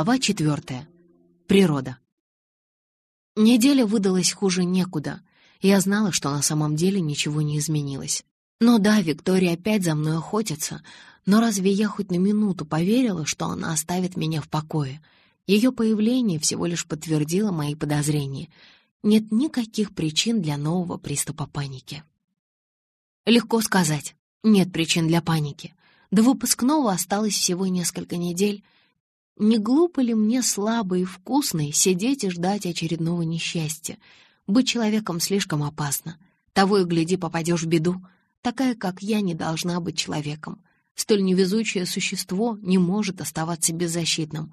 Глава четвертая. Природа. Неделя выдалась хуже некуда. Я знала, что на самом деле ничего не изменилось. Но да, Виктория опять за мной охотится. Но разве я хоть на минуту поверила, что она оставит меня в покое? Ее появление всего лишь подтвердило мои подозрения. Нет никаких причин для нового приступа паники. Легко сказать. Нет причин для паники. До выпускного осталось всего несколько недель. Не глупо ли мне слабой и вкусной сидеть и ждать очередного несчастья? Быть человеком слишком опасно. Того и гляди, попадешь в беду. Такая, как я, не должна быть человеком. Столь невезучее существо не может оставаться беззащитным.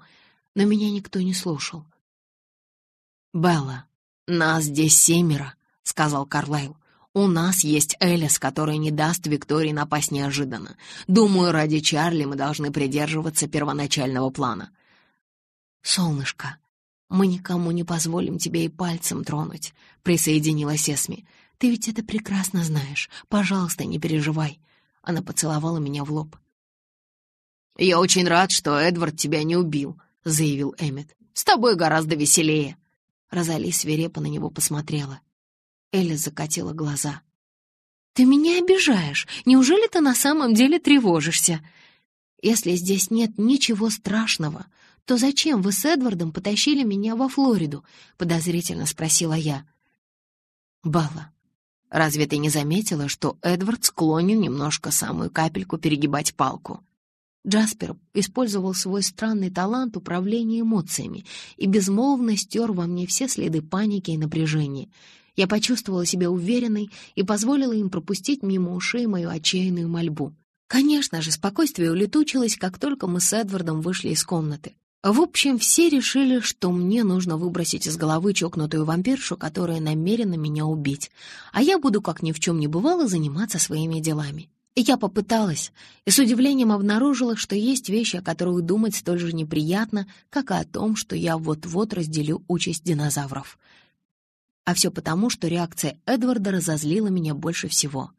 Но меня никто не слушал. «Белла, нас здесь семеро», — сказал Карлайл. У нас есть Элис, которая не даст Виктории напасть неожиданно. Думаю, ради Чарли мы должны придерживаться первоначального плана. «Солнышко, мы никому не позволим тебе и пальцем тронуть», — присоединилась Эсми. «Ты ведь это прекрасно знаешь. Пожалуйста, не переживай». Она поцеловала меня в лоб. «Я очень рад, что Эдвард тебя не убил», — заявил Эммет. «С тобой гораздо веселее». Розали свирепо на него посмотрела. Элли закатила глаза. «Ты меня обижаешь. Неужели ты на самом деле тревожишься? Если здесь нет ничего страшного, то зачем вы с Эдвардом потащили меня во Флориду?» — подозрительно спросила я. «Белла, разве ты не заметила, что Эдвард склонен немножко самую капельку перегибать палку?» Джаспер использовал свой странный талант управления эмоциями и безмолвно стер во мне все следы паники и напряжения — я почувствовала себя уверенной и позволила им пропустить мимо ушей мою отчаянную мольбу. Конечно же, спокойствие улетучилось, как только мы с Эдвардом вышли из комнаты. В общем, все решили, что мне нужно выбросить из головы чокнутую вампиршу, которая намерена меня убить, а я буду, как ни в чем не бывало, заниматься своими делами. И я попыталась, и с удивлением обнаружила, что есть вещи, о которых думать столь же неприятно, как и о том, что я вот-вот разделю участь динозавров. А все потому, что реакция Эдварда разозлила меня больше всего.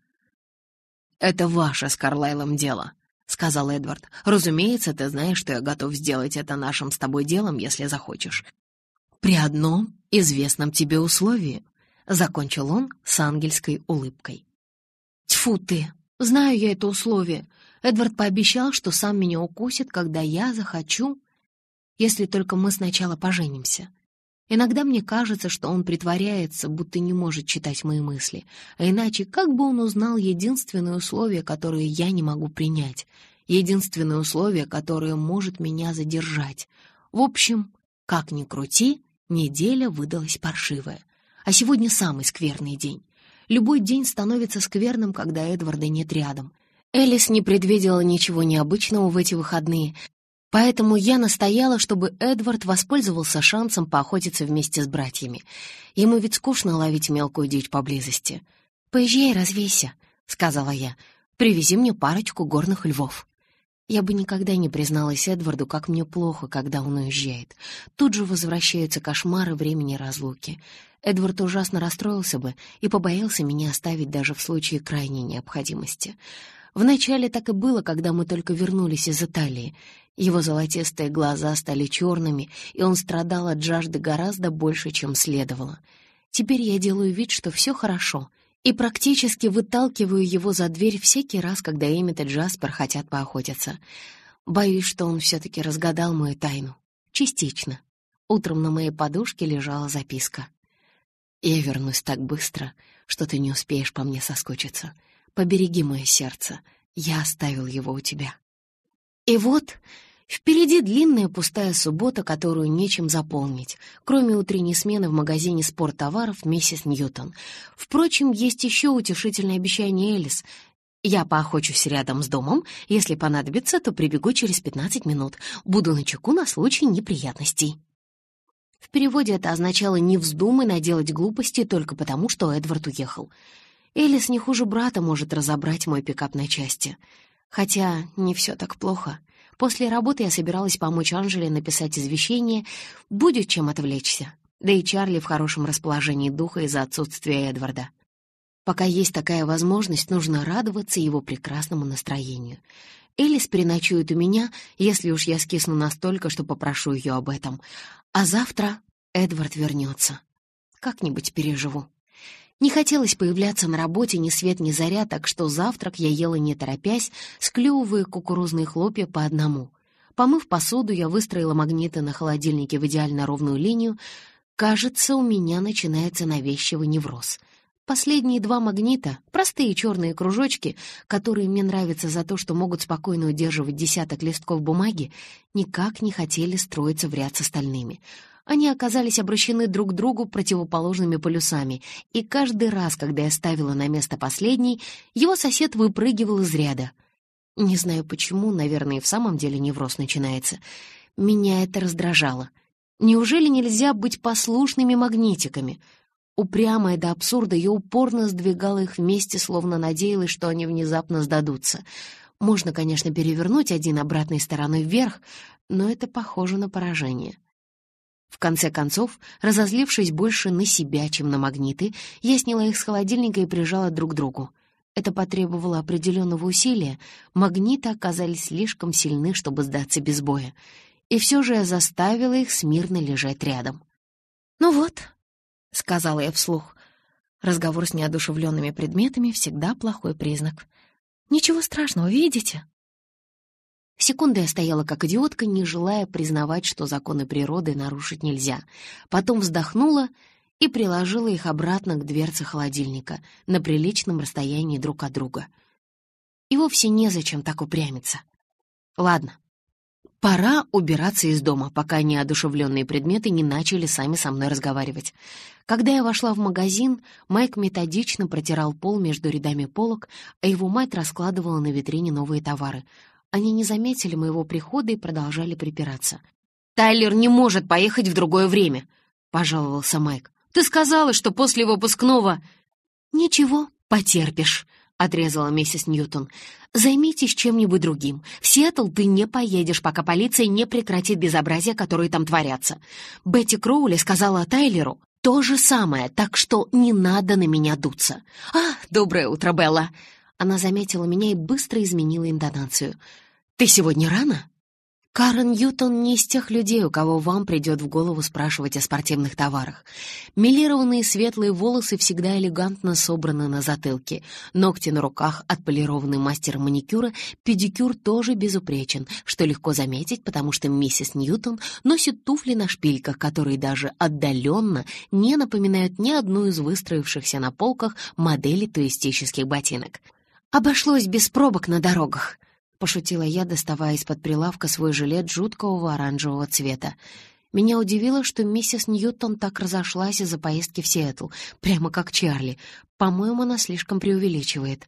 «Это ваше с Карлайлом дело», — сказал Эдвард. «Разумеется, ты знаешь, что я готов сделать это нашим с тобой делом, если захочешь. При одном известном тебе условии», — закончил он с ангельской улыбкой. «Тьфу ты! Знаю я это условие. Эдвард пообещал, что сам меня укусит, когда я захочу, если только мы сначала поженимся. Иногда мне кажется, что он притворяется, будто не может читать мои мысли. А иначе как бы он узнал единственное условие, которое я не могу принять? Единственное условие, которое может меня задержать. В общем, как ни крути, неделя выдалась паршивая. А сегодня самый скверный день. Любой день становится скверным, когда Эдварда нет рядом. Элис не предвидела ничего необычного в эти выходные, Поэтому я настояла, чтобы Эдвард воспользовался шансом поохотиться вместе с братьями. Ему ведь скучно ловить мелкую дичь поблизости. «Поезжай, развейся», — сказала я. «Привези мне парочку горных львов». Я бы никогда не призналась Эдварду, как мне плохо, когда он уезжает. Тут же возвращаются кошмары времени разлуки. Эдвард ужасно расстроился бы и побоялся меня оставить даже в случае крайней необходимости. Вначале так и было, когда мы только вернулись из Италии. Его золотистые глаза стали черными, и он страдал от жажды гораздо больше, чем следовало. Теперь я делаю вид, что все хорошо, и практически выталкиваю его за дверь всякий раз, когда Эммет и Джаспер хотят поохотиться. Боюсь, что он все-таки разгадал мою тайну. Частично. Утром на моей подушке лежала записка. «Я вернусь так быстро, что ты не успеешь по мне соскучиться. Побереги мое сердце, я оставил его у тебя». И вот Впереди длинная пустая суббота, которую нечем заполнить, кроме утренней смены в магазине спорттоваров «Миссис Ньютон». Впрочем, есть еще утешительное обещание Элис. «Я поохочусь рядом с домом. Если понадобится, то прибегу через 15 минут. Буду на чеку на случай неприятностей». В переводе это означало «не вздумай наделать глупости только потому, что Эдвард уехал». Элис не хуже брата может разобрать мой пикап на части. Хотя не все так плохо. После работы я собиралась помочь Анжеле написать извещение, будет чем отвлечься. Да и Чарли в хорошем расположении духа из-за отсутствия Эдварда. Пока есть такая возможность, нужно радоваться его прекрасному настроению. Элис переночует у меня, если уж я скисну настолько, что попрошу ее об этом. А завтра Эдвард вернется. Как-нибудь переживу. Не хотелось появляться на работе ни свет ни заря, так что завтрак я ела не торопясь, склевывая кукурузные хлопья по одному. Помыв посуду, я выстроила магниты на холодильнике в идеально ровную линию. Кажется, у меня начинается навязчивый невроз. Последние два магнита, простые черные кружочки, которые мне нравятся за то, что могут спокойно удерживать десяток листков бумаги, никак не хотели строиться в ряд с остальными. Они оказались обращены друг к другу противоположными полюсами, и каждый раз, когда я ставила на место последний, его сосед выпрыгивал из ряда. Не знаю почему, наверное, и в самом деле невроз начинается. Меня это раздражало. Неужели нельзя быть послушными магнитиками — Упрямая до абсурда, я упорно сдвигала их вместе, словно надеялась, что они внезапно сдадутся. Можно, конечно, перевернуть один обратной стороной вверх, но это похоже на поражение. В конце концов, разозлившись больше на себя, чем на магниты, я сняла их с холодильника и прижала друг к другу. Это потребовало определенного усилия, магниты оказались слишком сильны, чтобы сдаться без боя. И все же я заставила их смирно лежать рядом. «Ну вот», — сказала я вслух. Разговор с неодушевленными предметами всегда плохой признак. «Ничего страшного, видите?» Секунду я стояла как идиотка, не желая признавать, что законы природы нарушить нельзя. Потом вздохнула и приложила их обратно к дверце холодильника на приличном расстоянии друг от друга. И вовсе незачем так упрямиться. Ладно, Пора убираться из дома, пока неодушевленные предметы не начали сами со мной разговаривать. Когда я вошла в магазин, Майк методично протирал пол между рядами полок, а его мать раскладывала на витрине новые товары. Они не заметили моего прихода и продолжали припираться. «Тайлер не может поехать в другое время», — пожаловался Майк. «Ты сказала, что после выпускного...» «Ничего, потерпишь», отрезала миссис Ньютон. «Займитесь чем-нибудь другим. В Сиэтл ты не поедешь, пока полиция не прекратит безобразия, которые там творятся. Бетти Кроули сказала Тайлеру то же самое, так что не надо на меня дуться. А, доброе утро, Белла!» Она заметила меня и быстро изменила интонацию. «Ты сегодня рано?» Карен Ньютон не из тех людей, у кого вам придет в голову спрашивать о спортивных товарах. Милированные светлые волосы всегда элегантно собраны на затылке, ногти на руках отполированы мастером маникюра, педикюр тоже безупречен, что легко заметить, потому что миссис Ньютон носит туфли на шпильках, которые даже отдаленно не напоминают ни одну из выстроившихся на полках моделей туристических ботинок. Обошлось без пробок на дорогах. — пошутила я, доставая из-под прилавка свой жилет жуткого оранжевого цвета. Меня удивило, что миссис Ньютон так разошлась из-за поездки в Сиэтл, прямо как Чарли. По-моему, она слишком преувеличивает.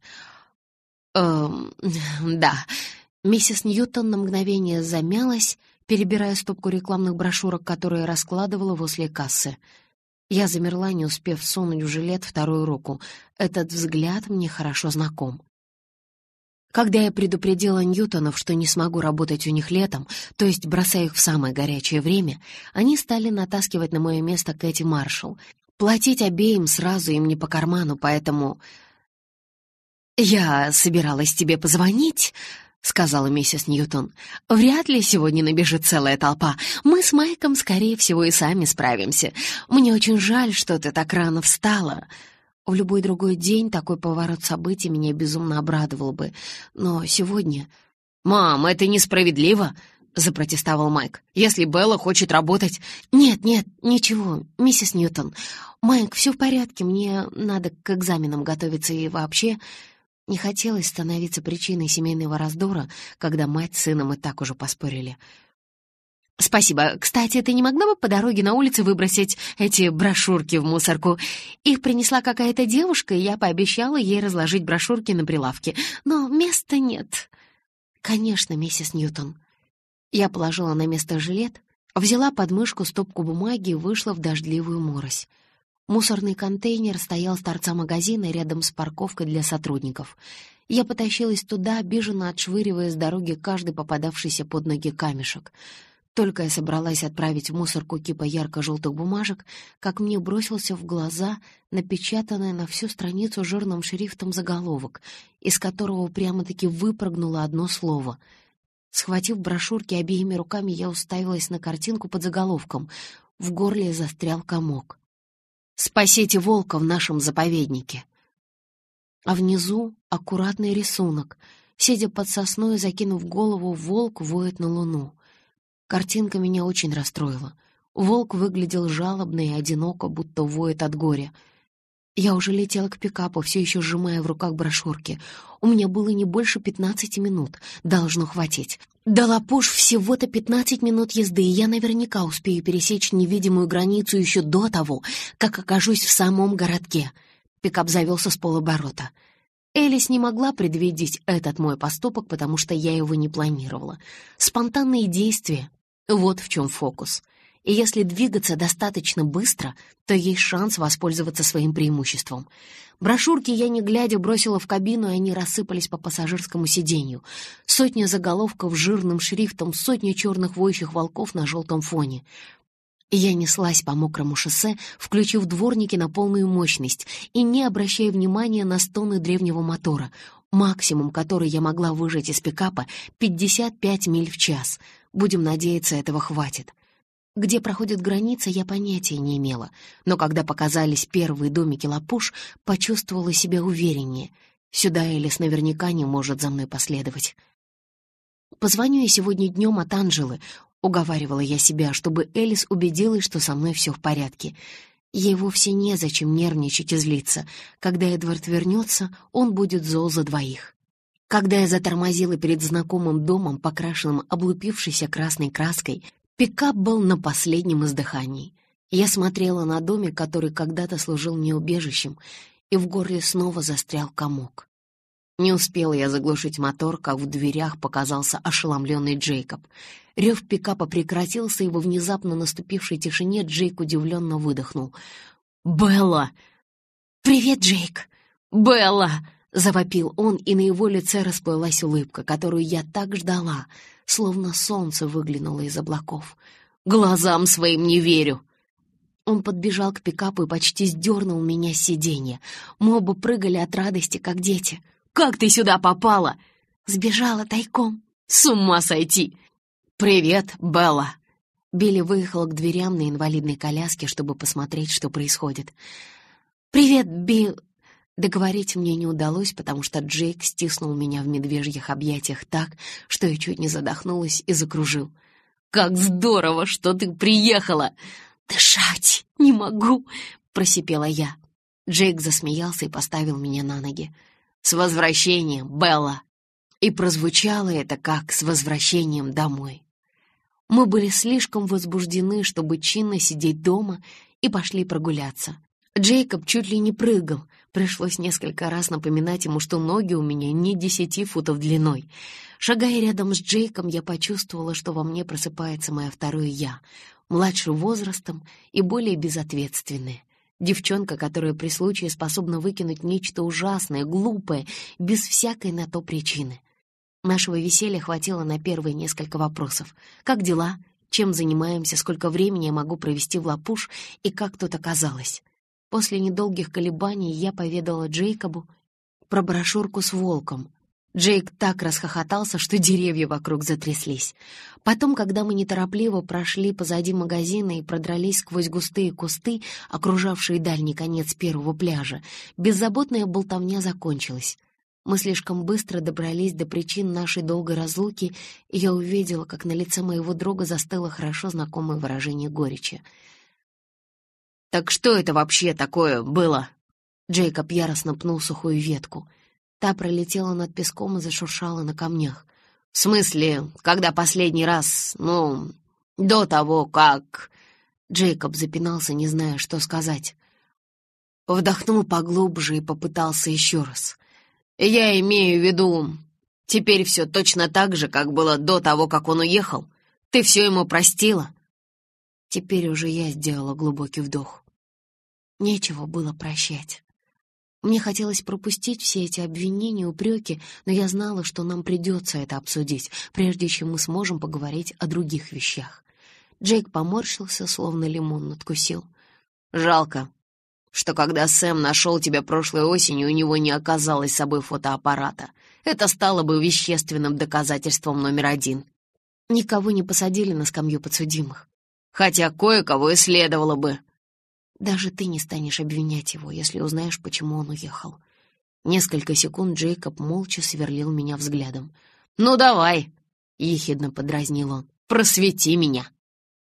«Эм, да». Миссис Ньютон на мгновение замялась, перебирая стопку рекламных брошюрок, которые раскладывала возле кассы. Я замерла, не успев сунуть в жилет вторую руку. Этот взгляд мне хорошо знаком. Когда я предупредила Ньютонов, что не смогу работать у них летом, то есть бросая их в самое горячее время, они стали натаскивать на мое место Кэти Маршалл. Платить обеим сразу им не по карману, поэтому... «Я собиралась тебе позвонить», — сказала миссис Ньютон. «Вряд ли сегодня набежит целая толпа. Мы с Майком, скорее всего, и сами справимся. Мне очень жаль, что ты так рано встала». В любой другой день такой поворот событий меня безумно обрадовал бы. Но сегодня... «Мам, это несправедливо!» — запротестовал Майк. «Если Белла хочет работать...» «Нет, нет, ничего, миссис Ньютон. Майк, все в порядке, мне надо к экзаменам готовиться и вообще...» Не хотелось становиться причиной семейного раздора, когда мать с сыном и так уже поспорили. «Спасибо. Кстати, ты не могла бы по дороге на улице выбросить эти брошюрки в мусорку? Их принесла какая-то девушка, и я пообещала ей разложить брошюрки на прилавке, но места нет». «Конечно, миссис Ньютон». Я положила на место жилет, взяла под мышку стопку бумаги и вышла в дождливую морось. Мусорный контейнер стоял с торца магазина рядом с парковкой для сотрудников. Я потащилась туда, обиженно отшвыривая с дороги каждый попадавшийся под ноги камешек — Только я собралась отправить в мусорку кипа ярко-желтых бумажек, как мне бросился в глаза напечатанный на всю страницу жирным шрифтом заголовок, из которого прямо-таки выпрыгнуло одно слово. Схватив брошюрки обеими руками, я уставилась на картинку под заголовком. В горле застрял комок. «Спасите волка в нашем заповеднике!» А внизу аккуратный рисунок. Сидя под сосной, закинув голову, волк воет на луну — Картинка меня очень расстроила. Волк выглядел жалобно и одиноко, будто воет от горя. Я уже летела к пикапу, все еще сжимая в руках брошюрки. У меня было не больше пятнадцати минут. Должно хватить. До Лапуш всего-то пятнадцать минут езды, и я наверняка успею пересечь невидимую границу еще до того, как окажусь в самом городке. Пикап завелся с полоборота. Элис не могла предвидеть этот мой поступок, потому что я его не планировала. Спонтанные действия вот в чем фокус. И если двигаться достаточно быстро, то есть шанс воспользоваться своим преимуществом. Брошюрки я не глядя бросила в кабину, и они рассыпались по пассажирскому сиденью. Сотня заголовков жирным шрифтом, сотня черных воющих волков на желтом фоне. Я неслась по мокрому шоссе, включив дворники на полную мощность и не обращая внимания на стоны древнего мотора. Максимум, который я могла выжать из пикапа — 55 миль в час — Будем надеяться, этого хватит. Где проходит граница, я понятия не имела, но когда показались первые домики Лапуш, почувствовала себя увереннее. Сюда Элис наверняка не может за мной последовать. «Позвоню я сегодня днем от Анжелы», — уговаривала я себя, чтобы Элис убедилась, что со мной все в порядке. Ей вовсе незачем нервничать и злиться. Когда Эдвард вернется, он будет зол за двоих. Когда я затормозила перед знакомым домом, покрашенным облупившейся красной краской, пикап был на последнем издыхании. Я смотрела на домик, который когда-то служил мне убежищем, и в горле снова застрял комок. Не успела я заглушить мотор, как в дверях показался ошеломленный Джейкоб. Рев пикапа прекратился, и во внезапно наступившей тишине Джейк удивленно выдохнул. «Белла!» «Привет, Джейк!» «Белла!» Завопил он, и на его лице расплылась улыбка, которую я так ждала, словно солнце выглянуло из облаков. «Глазам своим не верю!» Он подбежал к пикапу и почти сдернул меня с сиденья. Мы оба прыгали от радости, как дети. «Как ты сюда попала?» «Сбежала тайком». «С ума сойти!» «Привет, Белла!» Билли выехал к дверям на инвалидной коляске, чтобы посмотреть, что происходит. «Привет, Билл...» Договорить мне не удалось, потому что Джейк стиснул меня в медвежьих объятиях так, что я чуть не задохнулась и закружил. «Как здорово, что ты приехала!» «Дышать не могу!» — просипела я. Джейк засмеялся и поставил меня на ноги. «С возвращением, Белла!» И прозвучало это как «с возвращением домой». Мы были слишком возбуждены, чтобы чинно сидеть дома, и пошли прогуляться. Джейкоб чуть ли не прыгал. Пришлось несколько раз напоминать ему, что ноги у меня не десяти футов длиной. Шагая рядом с Джейком, я почувствовала, что во мне просыпается мое второе «я», младше возрастом и более безответственное. Девчонка, которая при случае способна выкинуть нечто ужасное, глупое, без всякой на то причины. Нашего веселья хватило на первые несколько вопросов. «Как дела? Чем занимаемся? Сколько времени я могу провести в Лапуш? И как тут оказалось?» После недолгих колебаний я поведала Джейкобу про брошюрку с волком. Джейк так расхохотался, что деревья вокруг затряслись. Потом, когда мы неторопливо прошли позади магазина и продрались сквозь густые кусты, окружавшие дальний конец первого пляжа, беззаботная болтовня закончилась. Мы слишком быстро добрались до причин нашей долгой разлуки, и я увидела, как на лице моего друга застыло хорошо знакомое выражение горечи — «Так что это вообще такое было?» Джейкоб яростно пнул сухую ветку. Та пролетела над песком и зашуршала на камнях. «В смысле, когда последний раз, ну, до того, как...» Джейкоб запинался, не зная, что сказать. Вдохнул поглубже и попытался еще раз. «Я имею в виду, теперь все точно так же, как было до того, как он уехал. Ты все ему простила?» Теперь уже я сделала глубокий вдох. Нечего было прощать. Мне хотелось пропустить все эти обвинения, упреки, но я знала, что нам придется это обсудить, прежде чем мы сможем поговорить о других вещах. Джейк поморщился, словно лимон надкусил. «Жалко, что когда Сэм нашел тебя прошлой осенью, у него не оказалось с собой фотоаппарата. Это стало бы вещественным доказательством номер один. Никого не посадили на скамью подсудимых. Хотя кое-кого и следовало бы. Даже ты не станешь обвинять его, если узнаешь, почему он уехал. Несколько секунд Джейкоб молча сверлил меня взглядом. «Ну давай!» — ехидно подразнил он. «Просвети меня!»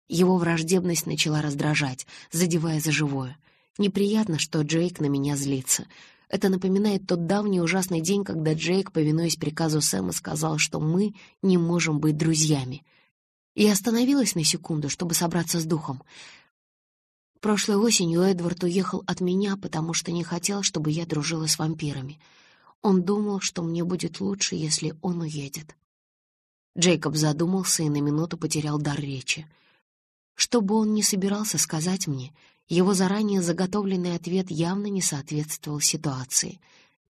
Его враждебность начала раздражать, задевая за живое. Неприятно, что Джейк на меня злится. Это напоминает тот давний ужасный день, когда Джейк, повинуясь приказу Сэма, сказал, что мы не можем быть друзьями. Я остановилась на секунду, чтобы собраться с духом. Прошлой осенью Эдвард уехал от меня, потому что не хотел, чтобы я дружила с вампирами. Он думал, что мне будет лучше, если он уедет. Джейкоб задумался и на минуту потерял дар речи. Что бы он ни собирался сказать мне, его заранее заготовленный ответ явно не соответствовал ситуации.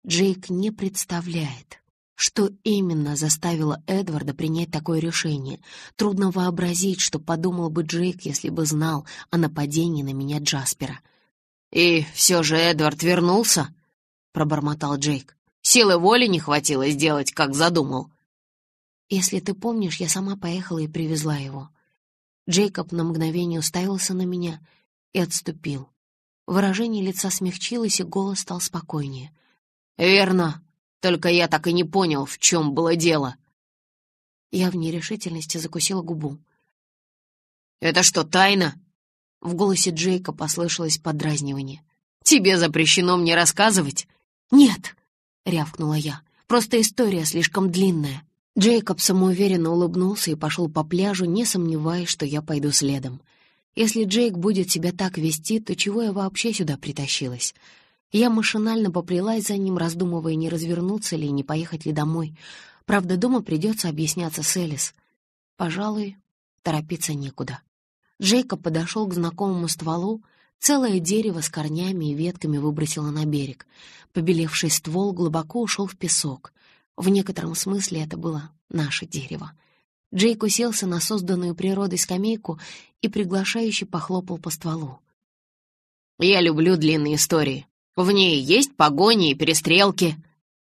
Джейк не представляет, что именно заставило Эдварда принять такое решение? Трудно вообразить, что подумал бы Джейк, если бы знал о нападении на меня Джаспера. «И все же Эдвард вернулся?» — пробормотал Джейк. «Силы воли не хватило сделать, как задумал». «Если ты помнишь, я сама поехала и привезла его». Джейкоб на мгновение уставился на меня и отступил. Выражение лица смягчилось, и голос стал спокойнее. «Верно. Только я так и не понял, в чем было дело. Я в нерешительности закусила губу. «Это что, тайна?» В голосе Джейка послышалось подразнивание. «Тебе запрещено мне рассказывать?» «Нет!» — рявкнула я. «Просто история слишком длинная». Джейкоб самоуверенно улыбнулся и пошел по пляжу, не сомневаясь, что я пойду следом. Если Джейк будет себя так вести, то чего я вообще сюда притащилась? Я машинально поплелась за ним, раздумывая, не развернуться ли и не поехать ли домой. Правда, дома придется объясняться с Элис. Пожалуй, торопиться некуда. Джейкоб подошел к знакомому стволу, целое дерево с корнями и ветками выбросило на берег. Побелевший ствол глубоко ушел в песок. В некотором смысле это было наше дерево. Джейк уселся на созданную природой скамейку и приглашающе похлопал по стволу. «Я люблю длинные истории. В ней есть погони и перестрелки».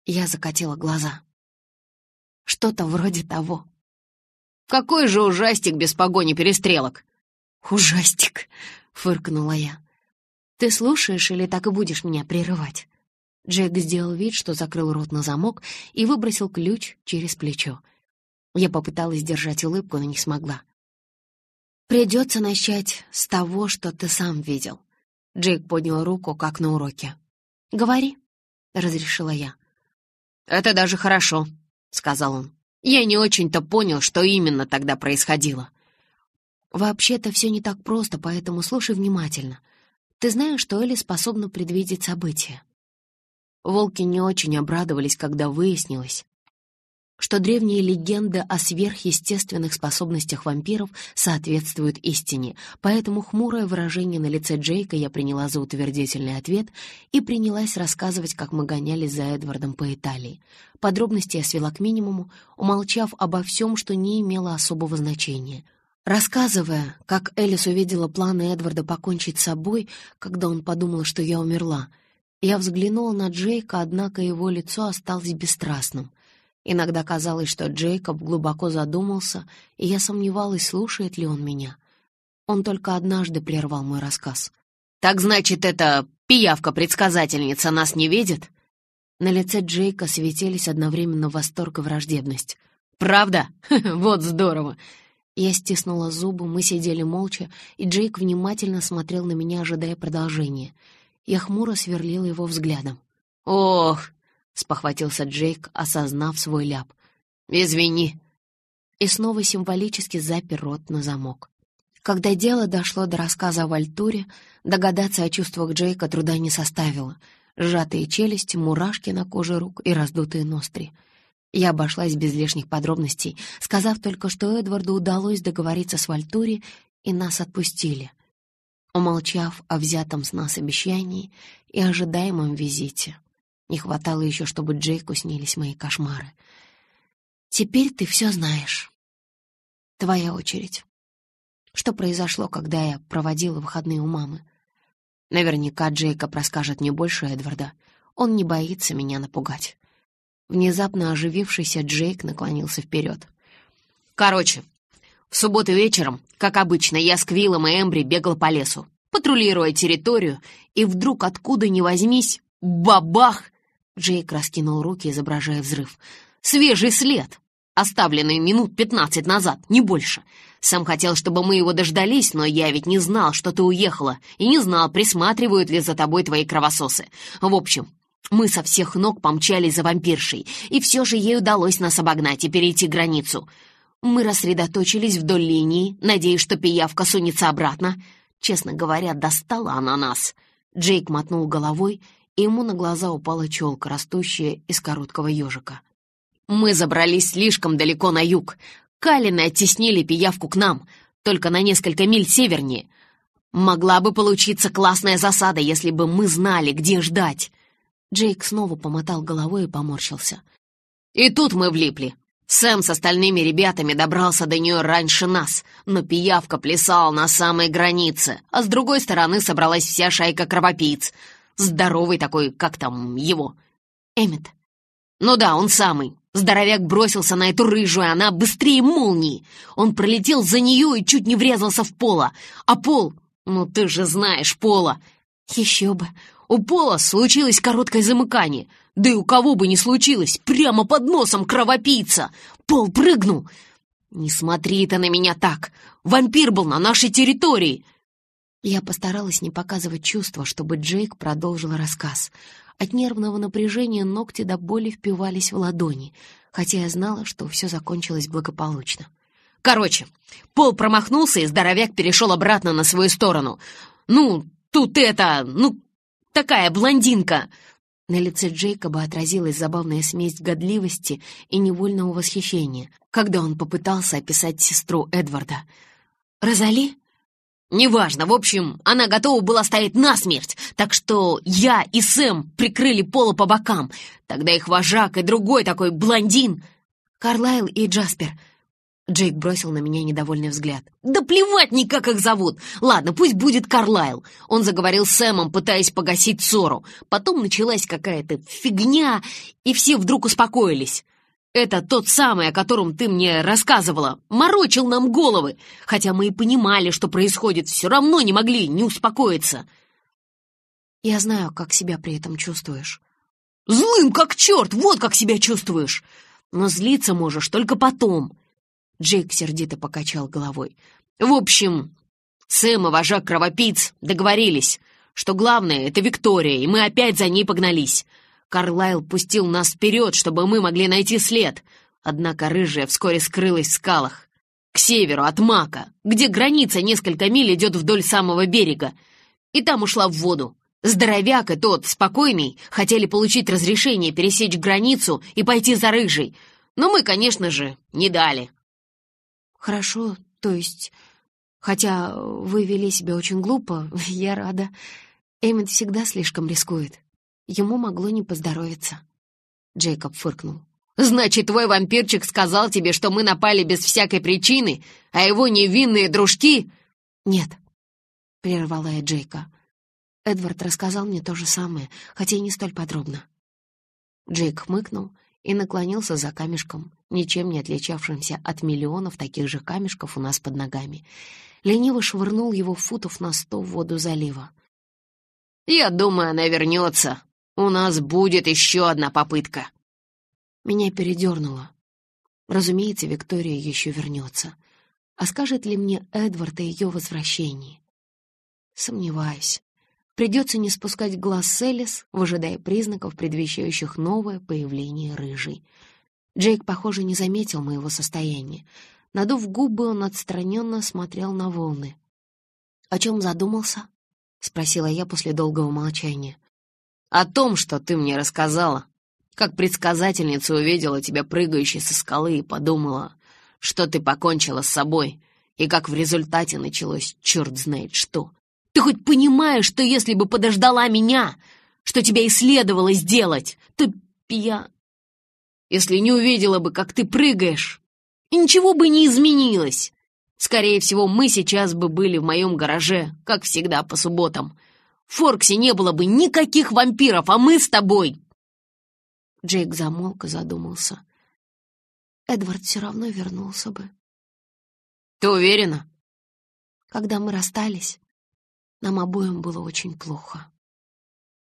Я закатила глаза. Что-то вроде того. «Какой же ужастик без погони перестрелок?» «Ужастик!» — фыркнула я. «Ты слушаешь или так и будешь меня прерывать?» Джек сделал вид, что закрыл рот на замок и выбросил ключ через плечо. Я попыталась держать улыбку, но не смогла. «Придется начать с того, что ты сам видел», Джейк поднял руку, как на уроке. «Говори», — разрешила я. «Это даже хорошо», — сказал он. «Я не очень-то понял, что именно тогда происходило». «Вообще-то все не так просто, поэтому слушай внимательно. Ты знаешь, что Элли способна предвидеть события?» Волки не очень обрадовались, когда выяснилось, что древние легенды о сверхъестественных способностях вампиров соответствуют истине, поэтому хмурое выражение на лице Джейка я приняла за утвердительный ответ и принялась рассказывать, как мы гонялись за Эдвардом по Италии. Подробности я свела к минимуму, умолчав обо всем, что не имело особого значения. Рассказывая, как Элис увидела планы Эдварда покончить с собой, когда он подумал, что я умерла, я взглянула на Джейка, однако его лицо осталось бесстрастным — Иногда казалось, что Джейкоб глубоко задумался, и я сомневалась, слушает ли он меня. Он только однажды прервал мой рассказ. «Так значит, эта пиявка-предсказательница нас не видит?» На лице Джейка светились одновременно восторг и враждебность. «Правда? Вот здорово!» Я стиснула зубы, мы сидели молча, и Джейк внимательно смотрел на меня, ожидая продолжения. Я хмуро сверлила его взглядом. «Ох, — спохватился Джейк, осознав свой ляп. «Извини». И снова символически запер рот на замок. Когда дело дошло до рассказа о Вальтуре, догадаться о чувствах Джейка труда не составило. Сжатые челюсти, мурашки на коже рук и раздутые ноздри. Я обошлась без лишних подробностей, сказав только, что Эдварду удалось договориться с Вальтури, и нас отпустили. Умолчав о взятом с нас обещании и ожидаемом визите. Не хватало еще, чтобы Джейку снились мои кошмары. Теперь ты все знаешь. Твоя очередь. Что произошло, когда я проводила выходные у мамы? Наверняка Джейкоб расскажет мне больше Эдварда. Он не боится меня напугать. Внезапно оживившийся Джейк наклонился вперед. «Короче, в субботу вечером, как обычно, я с Квиллом и Эмбри бегал по лесу, патрулируя территорию, и вдруг откуда ни возьмись, бабах! Джейк раскинул руки, изображая взрыв. «Свежий след! Оставленный минут пятнадцать назад, не больше. Сам хотел, чтобы мы его дождались, но я ведь не знал, что ты уехала, и не знал, присматривают ли за тобой твои кровососы. В общем, мы со всех ног помчались за вампиршей, и все же ей удалось нас обогнать и перейти границу. Мы рассредоточились вдоль линии, надеясь, что пиявка сунется обратно. Честно говоря, достала она нас. Джейк мотнул головой, и ему на глаза упала челка, растущая из короткого ежика. Мы забрались слишком далеко на юг. Калины оттеснили пиявку к нам, только на несколько миль севернее. Могла бы получиться классная засада, если бы мы знали, где ждать. Джейк снова помотал головой и поморщился. И тут мы влипли. Сэм с остальными ребятами добрался до нее раньше нас, но пиявка плясала на самой границе, а с другой стороны собралась вся шайка кровопийц. Здоровый такой, как там его? Эммет. Ну да, он самый. Здоровяк бросился на эту рыжую, она быстрее молнии. Он пролетел за нее и чуть не врезался в пола. А пол... Ну, ты же знаешь пола. Еще бы. У пола случилось короткое замыкание. Да и у кого бы не случилось, прямо под носом кровопийца. Пол прыгнул. Не смотри ты на меня так. Вампир был на нашей территории. Я постаралась не показывать чувства, чтобы Джейк продолжил рассказ. От нервного напряжения ногти до боли впивались в ладони, хотя я знала, что все закончилось благополучно. Короче, Пол промахнулся, и здоровяк перешел обратно на свою сторону. «Ну, тут это... ну, такая блондинка!» На лице Джейкоба отразилась забавная смесь годливости и невольного восхищения, когда он попытался описать сестру Эдварда. «Розали?» Неважно, в общем, она готова была стоять насмерть, так что я и Сэм прикрыли Пола по бокам. Тогда их вожак и другой такой блондин... Карлайл и Джаспер. Джейк бросил на меня недовольный взгляд. «Да плевать мне, как их зовут! Ладно, пусть будет Карлайл!» Он заговорил с Сэмом, пытаясь погасить ссору. Потом началась какая-то фигня, и все вдруг успокоились. Это тот самый, о котором ты мне рассказывала. Морочил нам головы. Хотя мы и понимали, что происходит, все равно не могли не успокоиться. Я знаю, как себя при этом чувствуешь. Злым как черт, вот как себя чувствуешь. Но злиться можешь только потом. Джейк сердито покачал головой. В общем, Сэм и вожак кровопийц договорились, что главное — это Виктория, и мы опять за ней погнались. Карлайл пустил нас вперед, чтобы мы могли найти след. Однако рыжая вскоре скрылась в скалах. К северу от Мака, где граница несколько миль идет вдоль самого берега. И там ушла в воду. Здоровяк и тот, спокойный, хотели получить разрешение пересечь границу и пойти за рыжей. Но мы, конечно же, не дали. Хорошо, то есть... Хотя вы вели себя очень глупо, я рада. Эммет всегда слишком рискует. Ему могло не поздоровиться. Джейкоб фыркнул. «Значит, твой вампирчик сказал тебе, что мы напали без всякой причины, а его невинные дружки...» «Нет», — прервала я Джейка. Эдвард рассказал мне то же самое, хотя и не столь подробно. Джейк хмыкнул и наклонился за камешком, ничем не отличавшимся от миллионов таких же камешков у нас под ногами. Лениво швырнул его футов на сто в воду залива. «Я думаю, она вернется», у нас будет еще одна попытка. Меня передернуло. Разумеется, Виктория еще вернется. А скажет ли мне Эдвард о ее возвращении? Сомневаюсь. Придется не спускать глаз с Элис, выжидая признаков, предвещающих новое появление рыжей. Джейк, похоже, не заметил моего состояния. Надув губы, он отстраненно смотрел на волны. «О чем задумался?» — спросила я после долгого молчания. О том, что ты мне рассказала. Как предсказательница увидела тебя прыгающей со скалы и подумала, что ты покончила с собой, и как в результате началось черт знает что. Ты хоть понимаешь, что если бы подождала меня, что тебе и следовало сделать. Ты пья... Если не увидела бы, как ты прыгаешь, и ничего бы не изменилось. Скорее всего, мы сейчас бы были в моем гараже, как всегда, по субботам. В Форксе не было бы никаких вампиров, а мы с тобой. Джейк замолк и задумался. Эдвард все равно вернулся бы. Ты уверена? Когда мы расстались, нам обоим было очень плохо.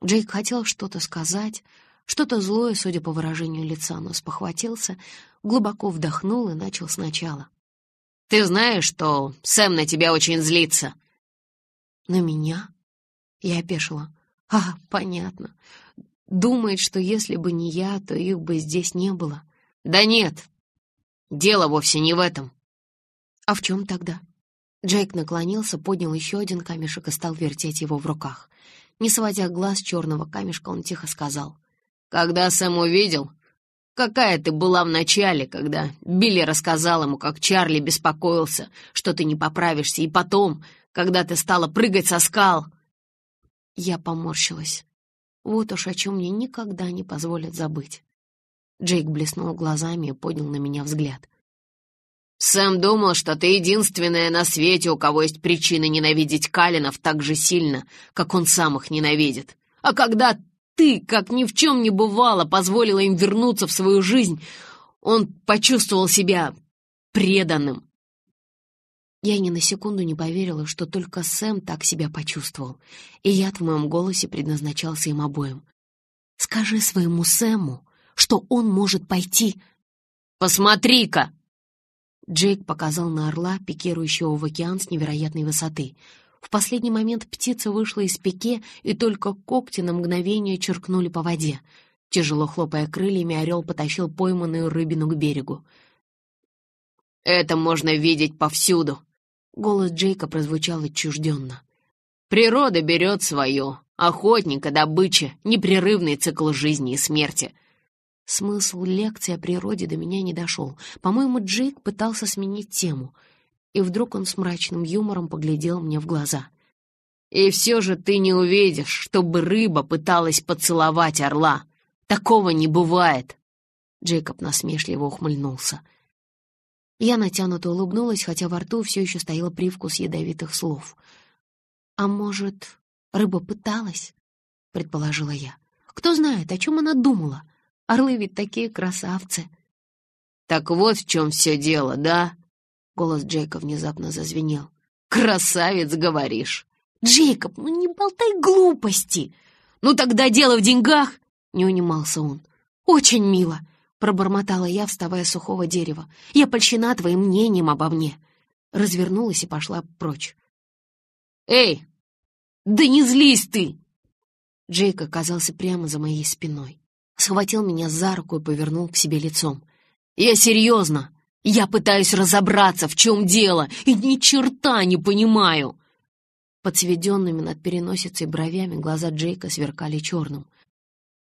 Джейк хотел что-то сказать, что-то злое, судя по выражению лица, но спохватился, глубоко вдохнул и начал сначала. «Ты знаешь, что Сэм на тебя очень злится?» «На меня?» Я опешила. «А, понятно. Думает, что если бы не я, то их бы здесь не было». «Да нет, дело вовсе не в этом». «А в чем тогда?» Джейк наклонился, поднял еще один камешек и стал вертеть его в руках. Не сводя глаз черного камешка, он тихо сказал. «Когда Сэм увидел, какая ты была вначале, когда Билли рассказал ему, как Чарли беспокоился, что ты не поправишься, и потом, когда ты стала прыгать со скал...» Я поморщилась. Вот уж о чем мне никогда не позволят забыть. Джейк блеснул глазами и поднял на меня взгляд. Сэм думал, что ты единственная на свете, у кого есть причина ненавидеть Калинов так же сильно, как он сам их ненавидит. А когда ты, как ни в чем не бывало, позволила им вернуться в свою жизнь, он почувствовал себя преданным. Я ни на секунду не поверила, что только Сэм так себя почувствовал, и яд в моем голосе предназначался им обоим. «Скажи своему Сэму, что он может пойти...» «Посмотри-ка!» Джейк показал на орла, пикирующего в океан с невероятной высоты. В последний момент птица вышла из пике, и только когти на мгновение черкнули по воде. Тяжело хлопая крыльями, орел потащил пойманную рыбину к берегу. «Это можно видеть повсюду!» Голос Джейка прозвучал отчужденно. «Природа берет свое. Охотника, добыча, непрерывный цикл жизни и смерти. Смысл лекции о природе до меня не дошел. По-моему, Джейк пытался сменить тему. И вдруг он с мрачным юмором поглядел мне в глаза. «И все же ты не увидишь, чтобы рыба пыталась поцеловать орла. Такого не бывает!» Джейкоб насмешливо ухмыльнулся. Я натянуто улыбнулась, хотя во рту все еще стоял привкус ядовитых слов. «А может, рыба пыталась?» — предположила я. «Кто знает, о чем она думала?» Орлы ведь такие красавцы. Так вот в чем все дело, да? Голос Джейка внезапно зазвенел. Красавец, говоришь. Джейкоб, ну не болтай глупости. Ну тогда дело в деньгах, не унимался он. Очень мило, пробормотала я, вставая с сухого дерева. Я польщена твоим мнением обо мне. Развернулась и пошла прочь. Эй, да не злись ты! Джейк оказался прямо за моей спиной схватил меня за руку и повернул к себе лицом. «Я серьезно! Я пытаюсь разобраться, в чем дело, и ни черта не понимаю!» Под сведенными над переносицей бровями глаза Джейка сверкали черным.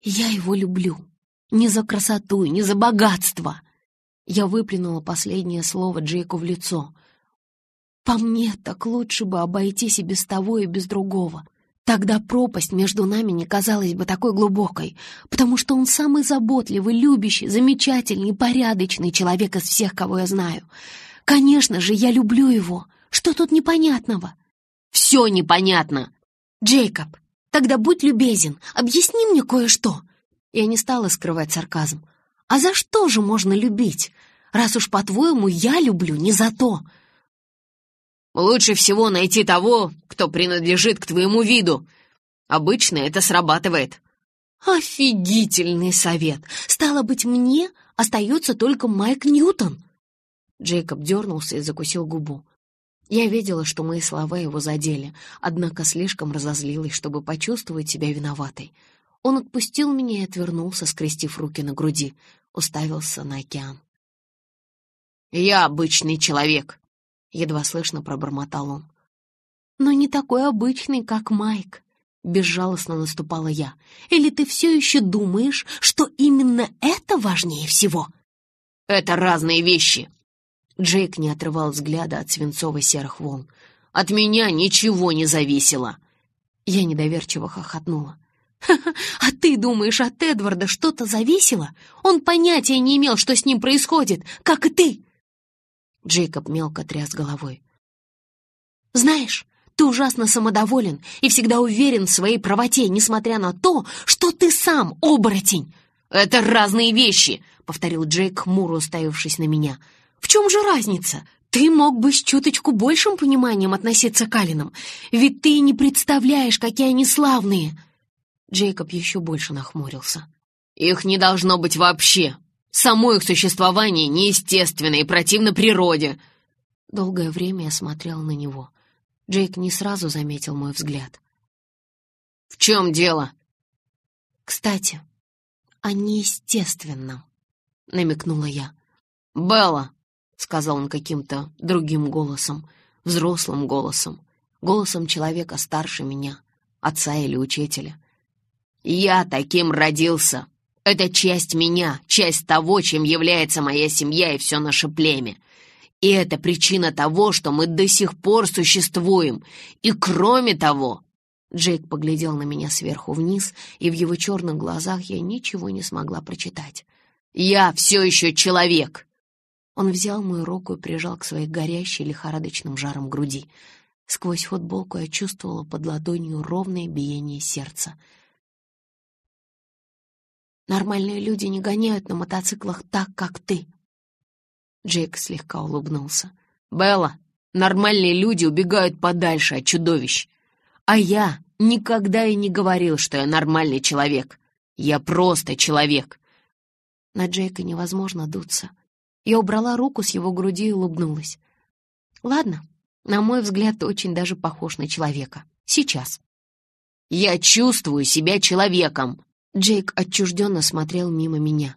«Я его люблю. Не за красоту и не за богатство!» Я выплюнула последнее слово Джейку в лицо. «По мне, так лучше бы обойтись и без того, и без другого. Тогда пропасть между нами не казалась бы такой глубокой, потому что он самый заботливый, любящий, замечательный, порядочный человек из всех, кого я знаю. Конечно же, я люблю его. Что тут непонятного? Все непонятно. Джейкоб, тогда будь любезен, объясни мне кое-что. Я не стала скрывать сарказм. А за что же можно любить? Раз уж, по-твоему, я люблю не за то. Лучше всего найти того, кто принадлежит к твоему виду. Обычно это срабатывает. Офигительный совет. Стало быть, мне остается только Майк Ньютон. Джейкоб дернулся и закусил губу. Я видела, что мои слова его задели, однако слишком разозлилась, чтобы почувствовать себя виноватой. Он отпустил меня и отвернулся, скрестив руки на груди, уставился на океан. «Я обычный человек», — едва слышно пробормотал он. «Но не такой обычный, как Майк», — безжалостно наступала я. «Или ты все еще думаешь, что именно это важнее всего?» «Это разные вещи!» Джейк не отрывал взгляда от свинцово-серых волн. «От меня ничего не зависело!» Я недоверчиво хохотнула. А ты думаешь, от Эдварда что-то зависело? Он понятия не имел, что с ним происходит, как и ты!» Джейкоб мелко тряс головой. «Знаешь, ты ужасно самодоволен и всегда уверен в своей правоте, несмотря на то, что ты сам оборотень!» «Это разные вещи!» — повторил Джейк, хмуро уставившись на меня. «В чем же разница? Ты мог бы с чуточку большим пониманием относиться к Алинам, ведь ты не представляешь, какие они славные!» Джейкоб еще больше нахмурился. «Их не должно быть вообще! Само их существование неестественно и противно природе!» Долгое время я смотрел на него. Джейк не сразу заметил мой взгляд. «В чем дело?» «Кстати, о неестественном», — намекнула я. «Белла», — сказал он каким-то другим голосом, взрослым голосом, голосом человека старше меня, отца или учителя. Я таким родился. Это часть меня, часть того, чем является моя семья и все наше племя. И это причина того, что мы до сих пор существуем. И кроме того...» Джейк поглядел на меня сверху вниз, и в его черных глазах я ничего не смогла прочитать. «Я все еще человек!» Он взял мою руку и прижал к своей горящей лихорадочным жаром груди. Сквозь футболку я чувствовала под ладонью ровное биение сердца — Нормальные люди не гоняют на мотоциклах так, как ты. Джейк слегка улыбнулся. «Белла, нормальные люди убегают подальше от чудовищ. А я никогда и не говорил, что я нормальный человек. Я просто человек». На Джейка невозможно дуться. Я убрала руку с его груди и улыбнулась. «Ладно, на мой взгляд, ты очень даже похож на человека. Сейчас». «Я чувствую себя человеком», Джейк отчужденно смотрел мимо меня.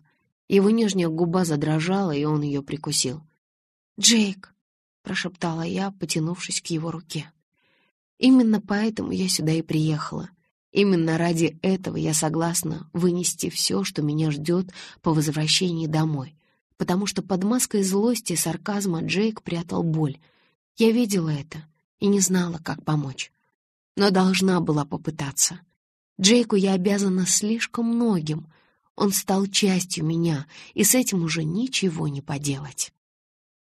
Его нижняя губа задрожала, и он ее прикусил. «Джейк!» — прошептала я, потянувшись к его руке. «Именно поэтому я сюда и приехала. Именно ради этого я согласна вынести все, что меня ждет по возвращении домой. Потому что под маской злости и сарказма Джейк прятал боль. Я видела это и не знала, как помочь. Но должна была попытаться». Джейку я обязана слишком многим. Он стал частью меня, и с этим уже ничего не поделать.